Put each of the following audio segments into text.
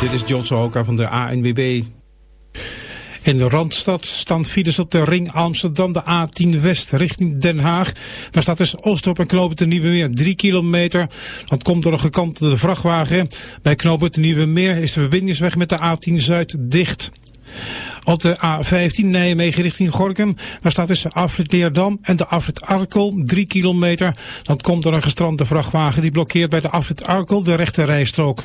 Dit is John Sohoka van de ANWB. In de Randstad staan files op de ring Amsterdam, de A10 West richting Den Haag. Daar staat dus Oostdorp en Knoopend Nieuwe Meer 3 kilometer. Dat komt door een gekantelde vrachtwagen. Bij Knoopend Nieuwe Meer is de verbindingsweg met de A10 Zuid dicht. Op de A15 Nijmegen richting Gorkum. Daar staat tussen Afrit Leerdam en de Afrit Arkel 3 kilometer. Dat komt door een gestrande vrachtwagen die blokkeert bij de Afrit Arkel de rechte rijstrook.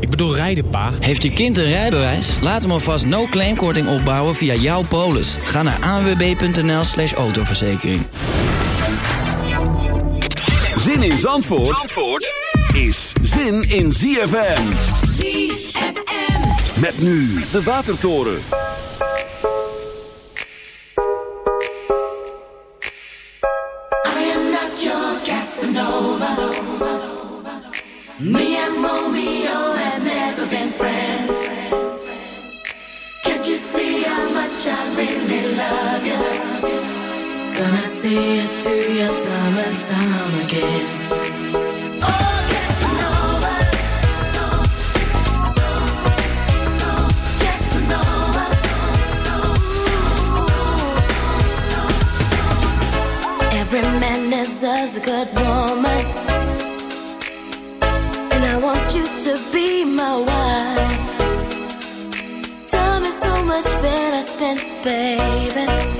Ik bedoel rijden, pa. Heeft je kind een rijbewijs? Laat hem alvast no-claimkorting opbouwen via jouw polis. Ga naar anwb.nl slash autoverzekering. Zin in Zandvoort, Zandvoort is zin in ZFM. ZFM. Met nu de Watertoren. Much better spent, baby.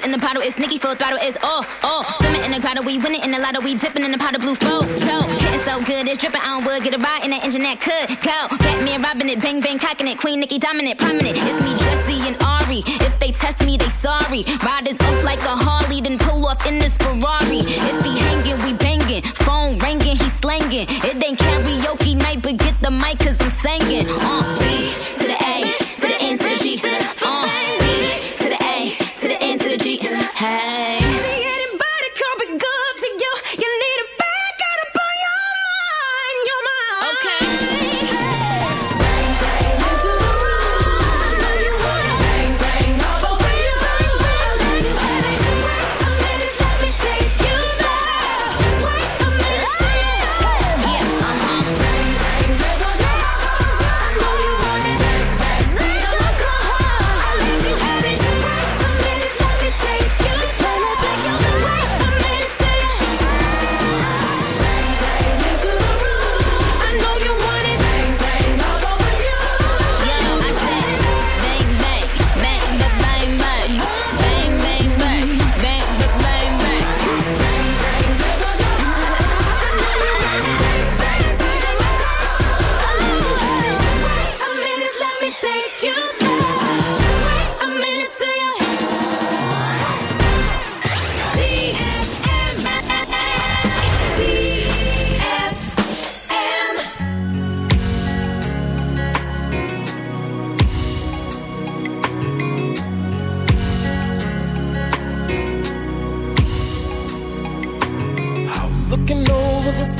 in the bottle. It's Nicki full throttle. It's oh oh. Swimming in the grotto, we winning in the lotto. We dipping in the pot of blue flow. So getting so good, it's dripping. I don't would get a ride in the engine that could go. Batman robbing it, bang bang cocking it. Queen Nicki dominant, prominent. It's me, Jesse and Ari. If they test me, they sorry. Riders up like a Harley, then pull off in this Ferrari. If he hanging, we banging. Phone ringing, he slanging. It ain't karaoke night, but get the mic cause I'm singing. Uh, B to the A to the N to the G to the uh, B Hey.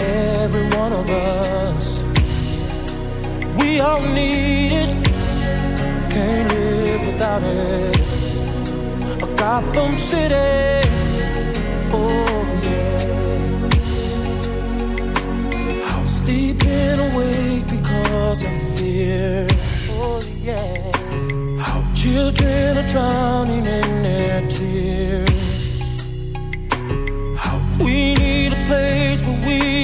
every one of us. We all need it, can't live without it. A Gotham City, oh yeah. I'm sleeping awake because of fear, oh yeah. How children are drowning in their tears. We need a place where we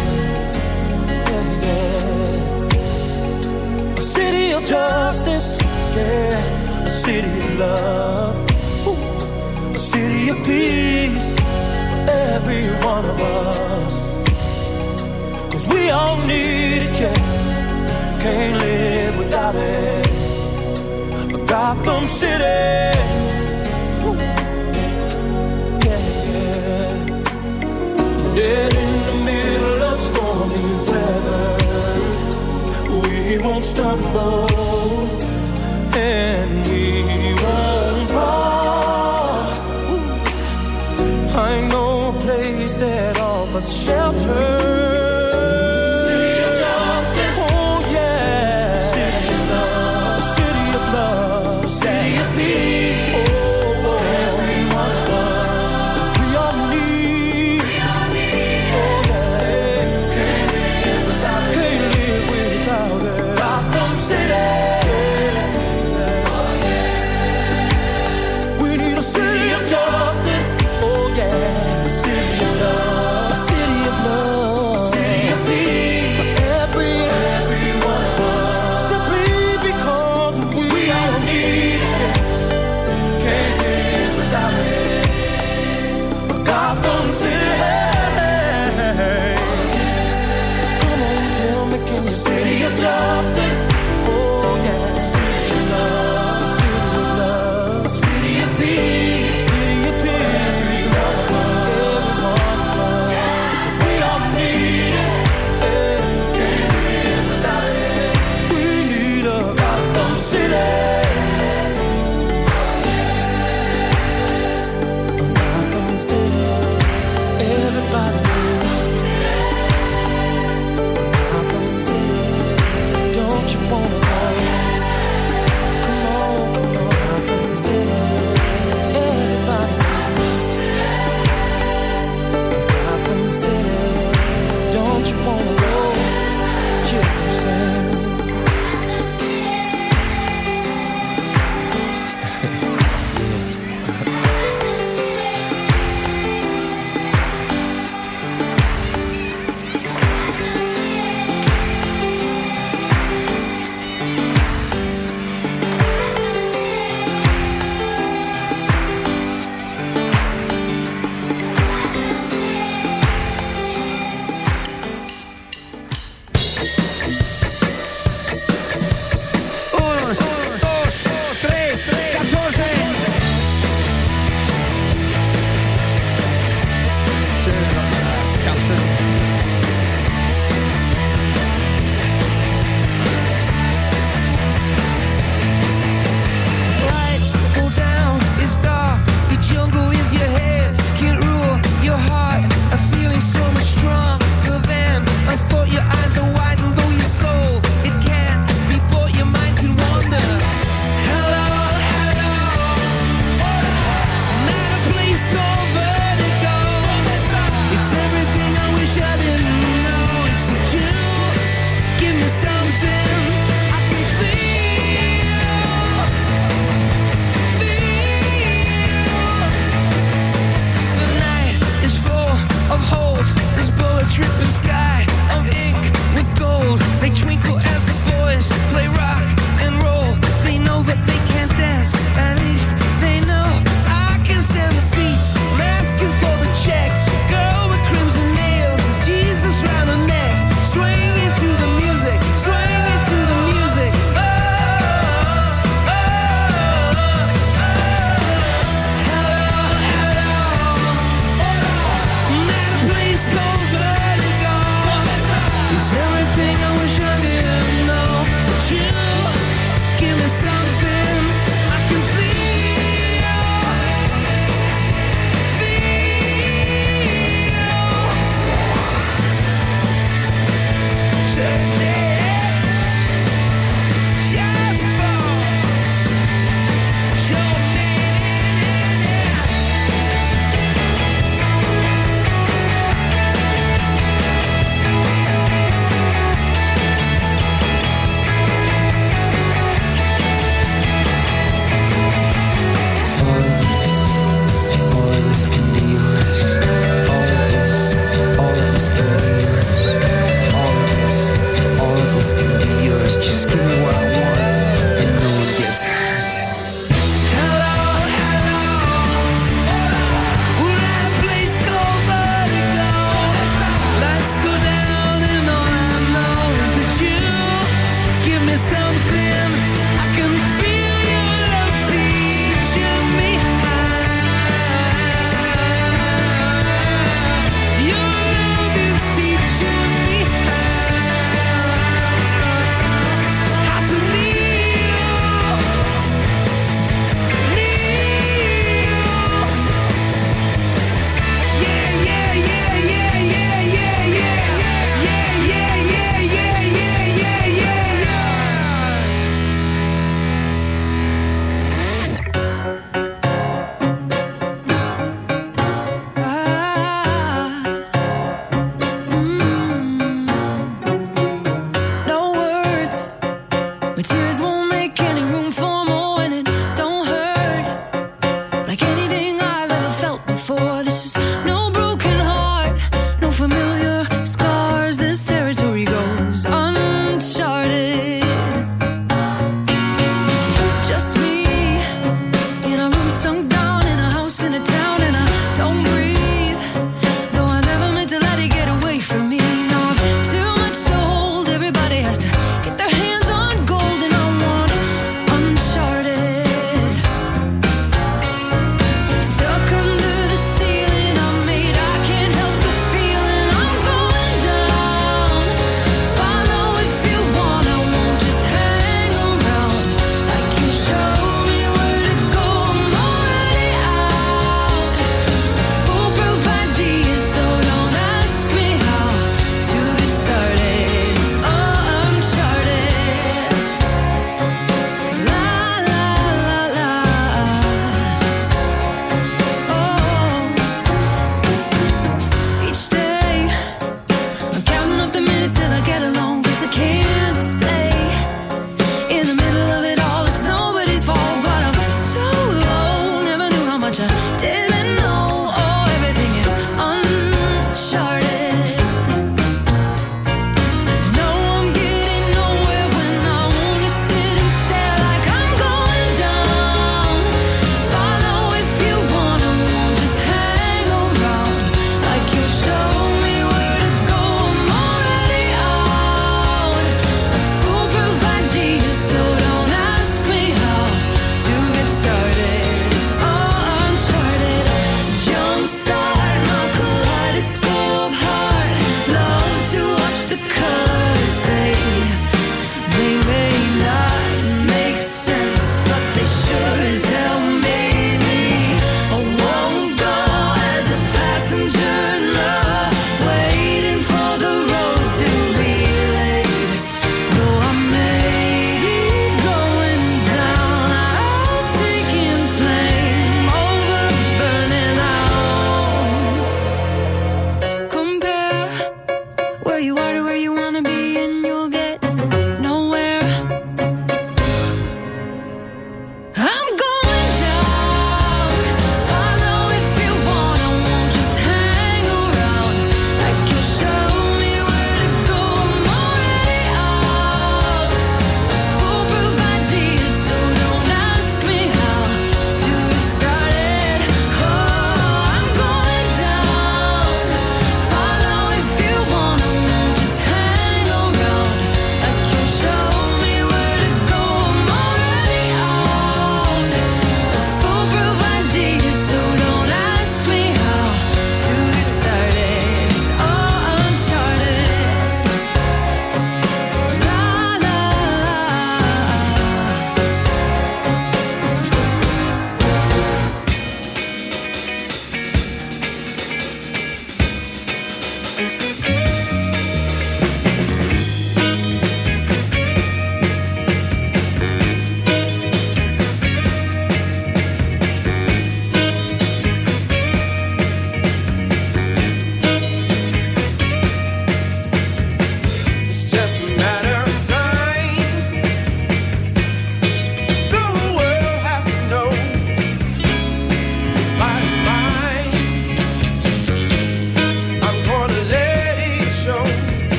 justice, yeah. A city of love a city of peace for every one of us. Cause we all need it, yeah. Can't live without it. Gotham City. Woo. Stumble.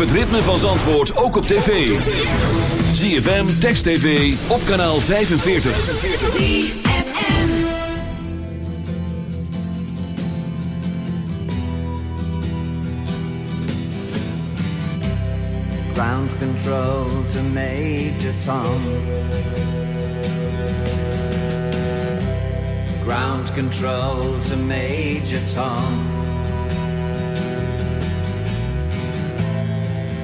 Het ritme van Zandvoort ook op tv. ZFM, Text TV, op kanaal 45. Ground control to Major Tom. Ground control to Major Tom.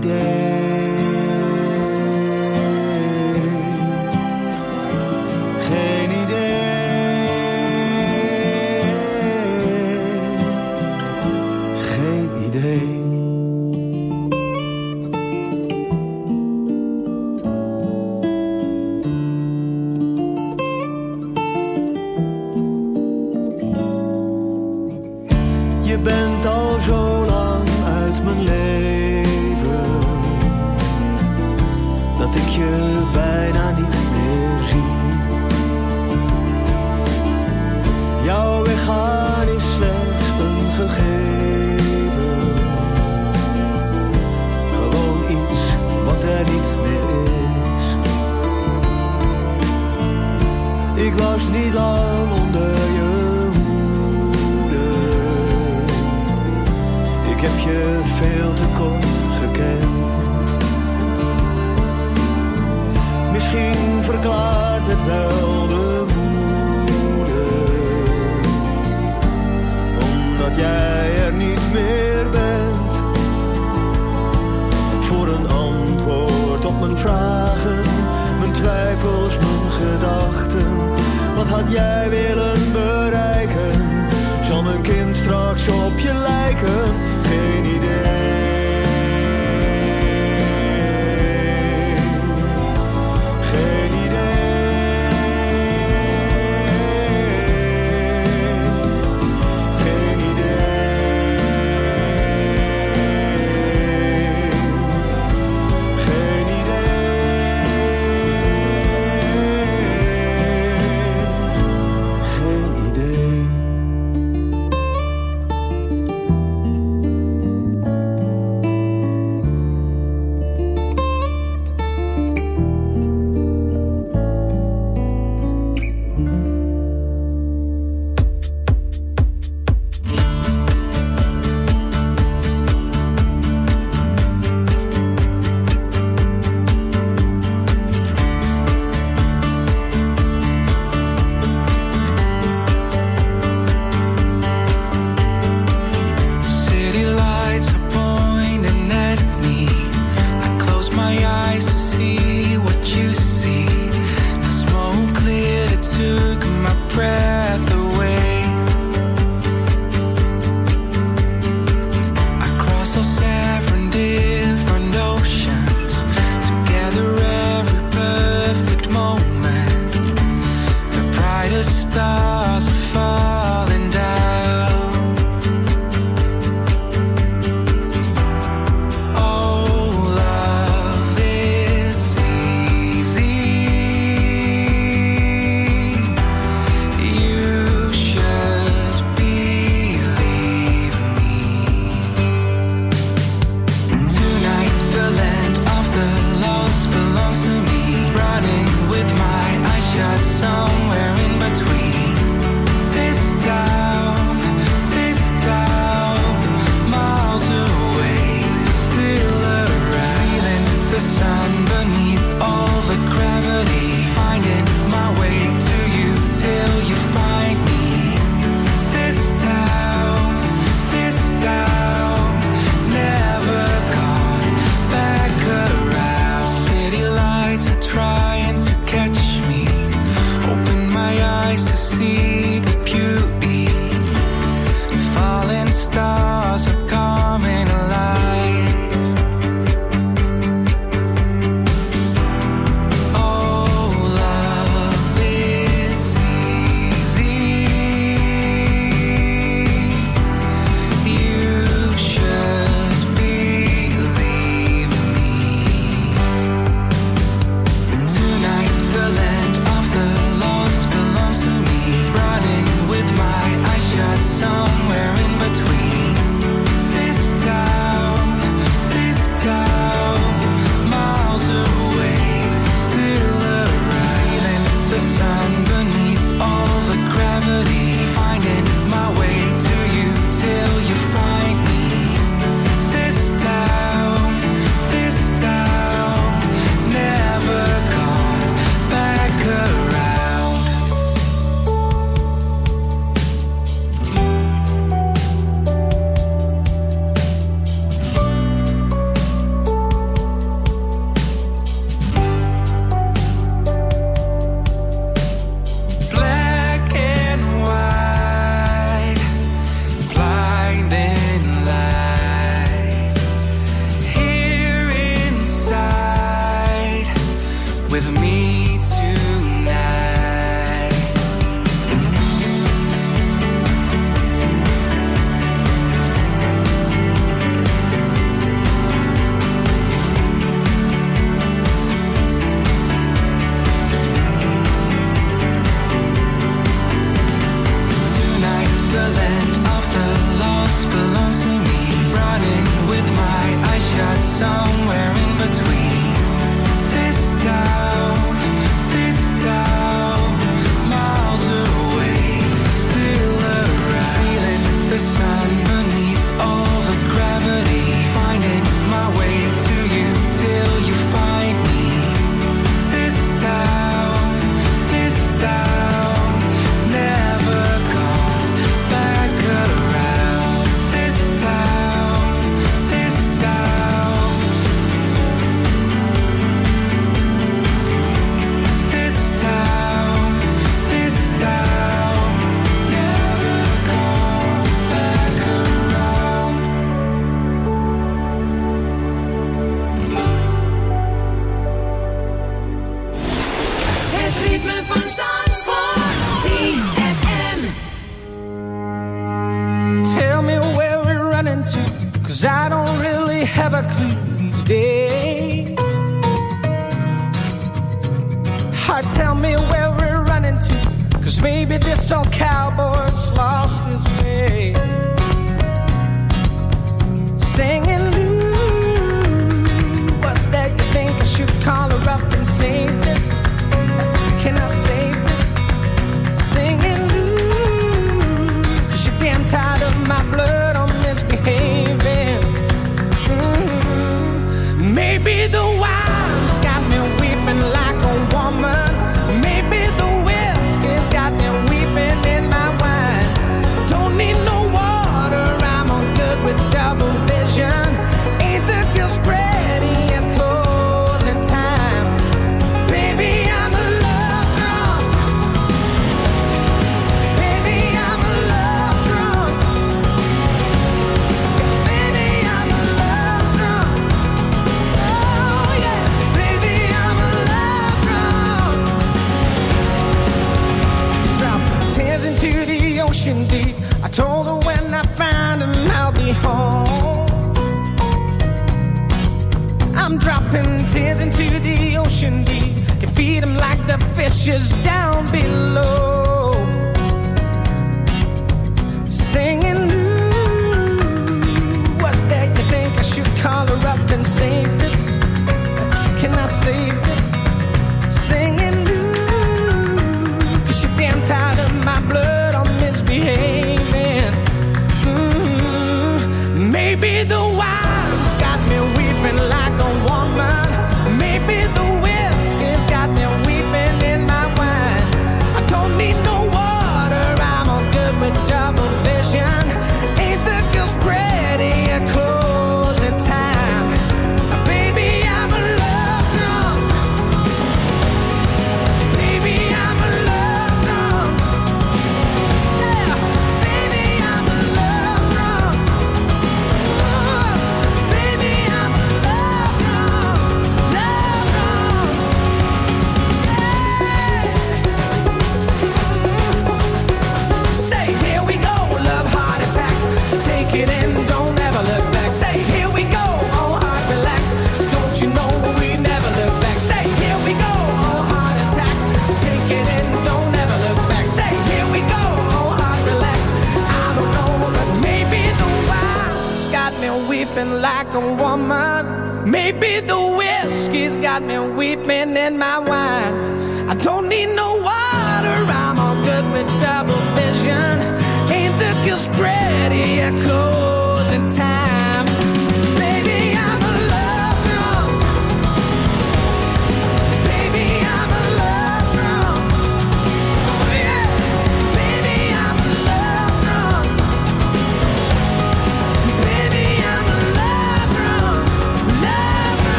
day. Ik was niet lang onder je hoede. Ik heb je veel te kort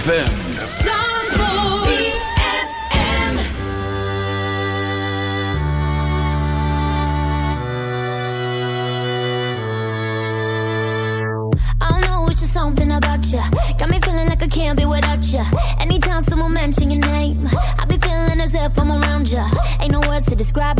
ZFM. Something about you got me feeling like I can't be without you. Anytime someone mention your name, I be feeling as if I'm around you. Ain't no words to describe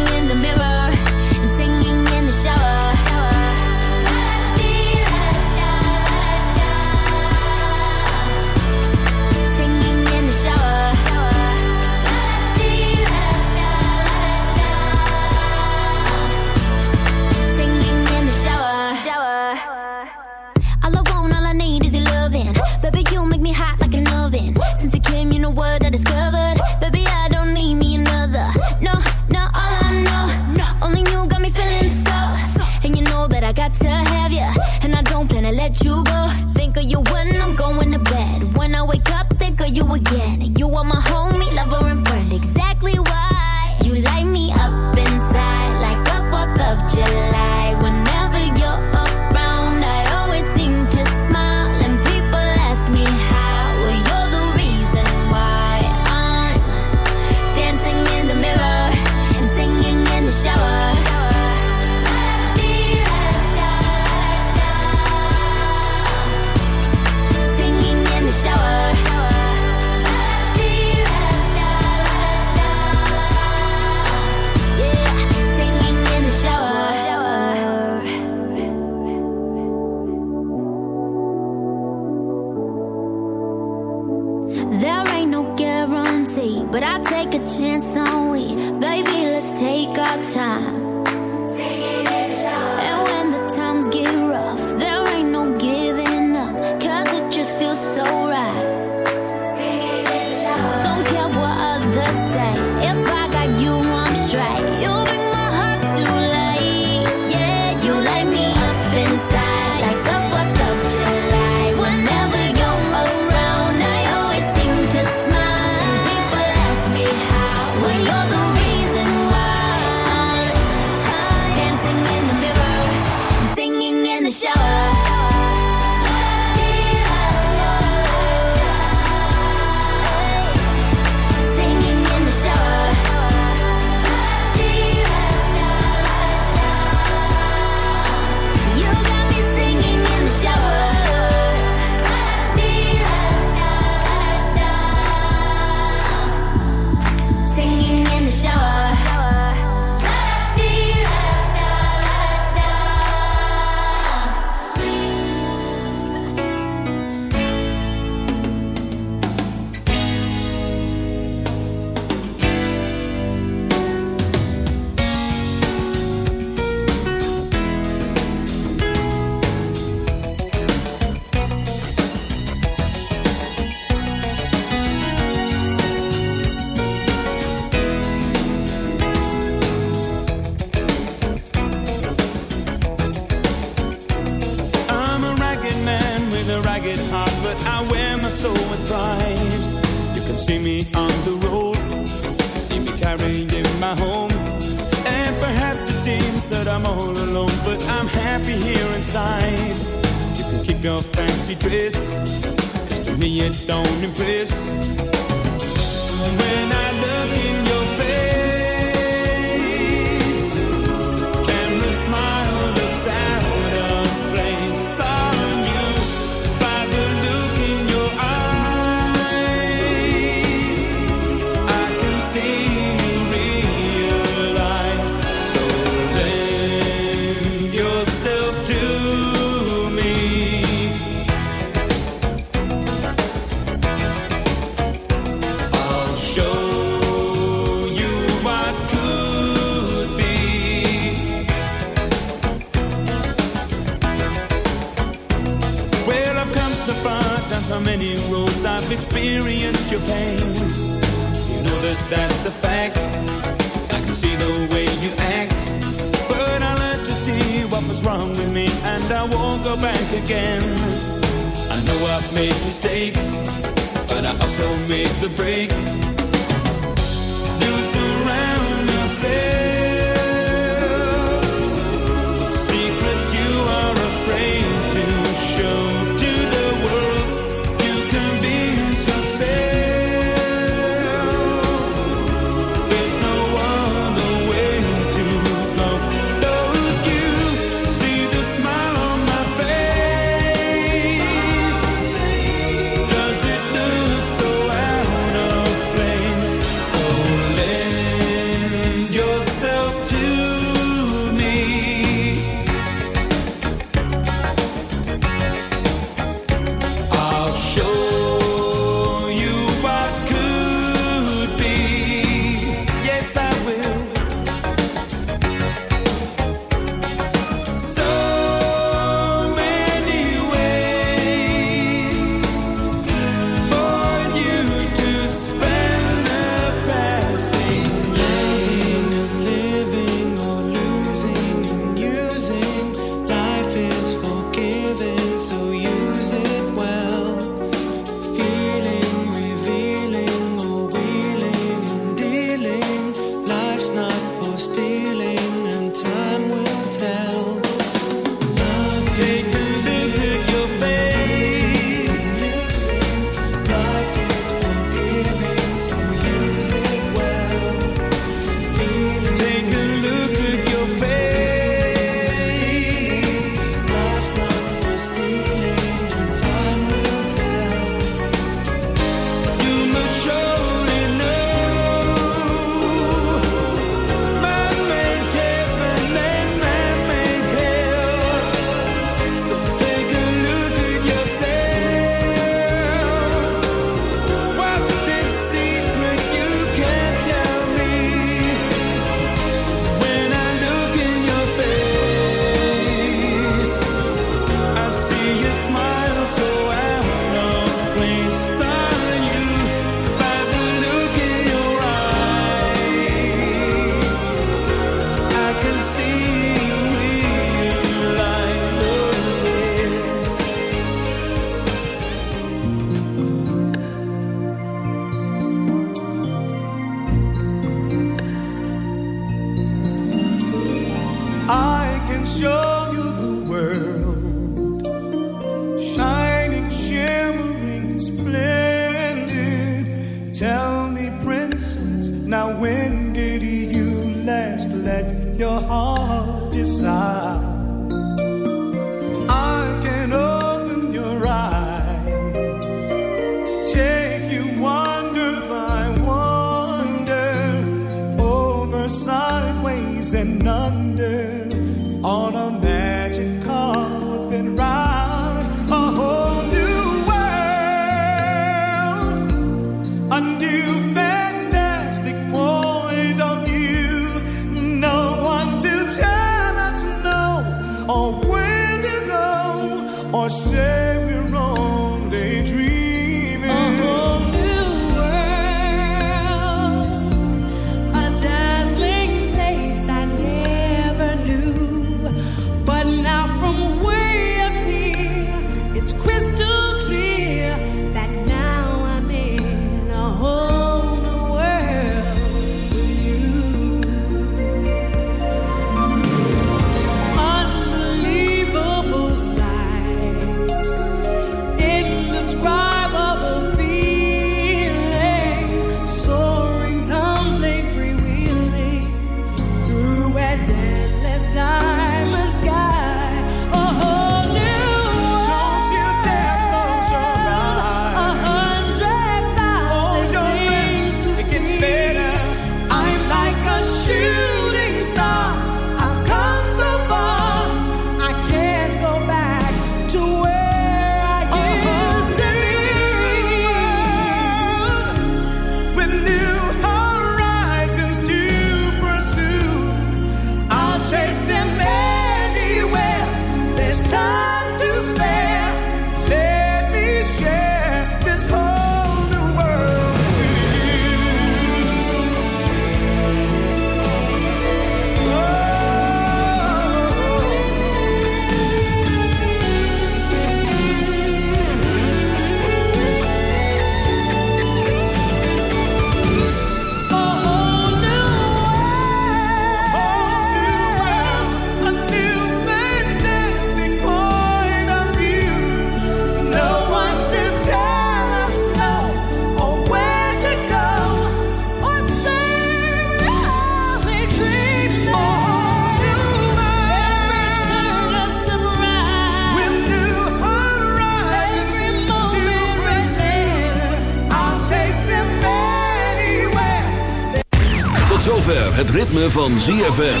ritme van ZFM.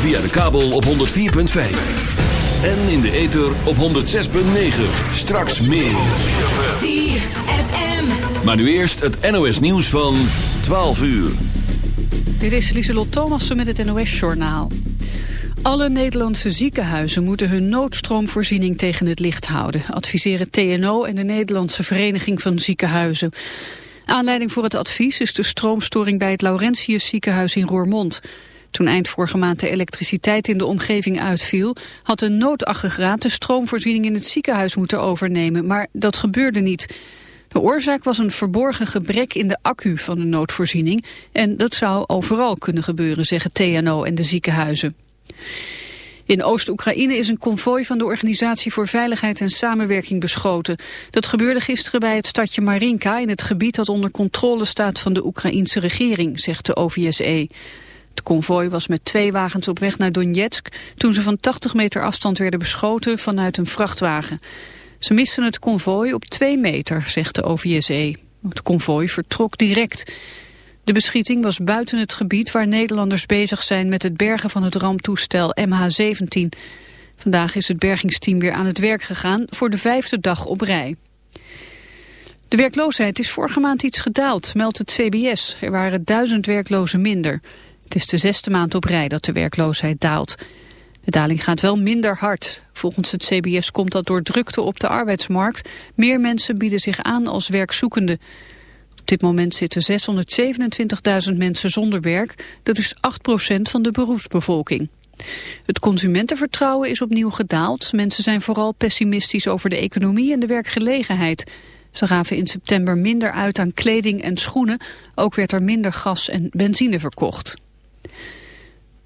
Via de kabel op 104.5. En in de ether op 106.9. Straks meer. Maar nu eerst het NOS nieuws van 12 uur. Dit is Lieselot Thomassen met het NOS-journaal. Alle Nederlandse ziekenhuizen moeten hun noodstroomvoorziening tegen het licht houden, adviseren TNO en de Nederlandse Vereniging van Ziekenhuizen. Aanleiding voor het advies is de stroomstoring bij het Laurentius ziekenhuis in Roermond. Toen eind vorige maand de elektriciteit in de omgeving uitviel, had een noodaggregaat de stroomvoorziening in het ziekenhuis moeten overnemen, maar dat gebeurde niet. De oorzaak was een verborgen gebrek in de accu van de noodvoorziening en dat zou overal kunnen gebeuren, zeggen TNO en de ziekenhuizen. In Oost-Oekraïne is een konvooi van de Organisatie voor Veiligheid en Samenwerking beschoten. Dat gebeurde gisteren bij het stadje Marinka in het gebied dat onder controle staat van de Oekraïense regering, zegt de OVSE. Het konvooi was met twee wagens op weg naar Donetsk toen ze van 80 meter afstand werden beschoten vanuit een vrachtwagen. Ze misten het konvooi op twee meter, zegt de OVSE. Het konvooi vertrok direct. De beschieting was buiten het gebied waar Nederlanders bezig zijn met het bergen van het ramptoestel MH17. Vandaag is het bergingsteam weer aan het werk gegaan voor de vijfde dag op rij. De werkloosheid is vorige maand iets gedaald, meldt het CBS. Er waren duizend werklozen minder. Het is de zesde maand op rij dat de werkloosheid daalt. De daling gaat wel minder hard. Volgens het CBS komt dat door drukte op de arbeidsmarkt. Meer mensen bieden zich aan als werkzoekenden. Op dit moment zitten 627.000 mensen zonder werk. Dat is 8% van de beroepsbevolking. Het consumentenvertrouwen is opnieuw gedaald. Mensen zijn vooral pessimistisch over de economie en de werkgelegenheid. Ze gaven in september minder uit aan kleding en schoenen. Ook werd er minder gas en benzine verkocht.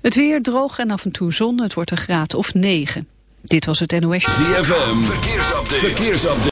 Het weer droog en af en toe zon. Het wordt een graad of 9. Dit was het NOS. ZFM, verkeersupdate. verkeersupdate.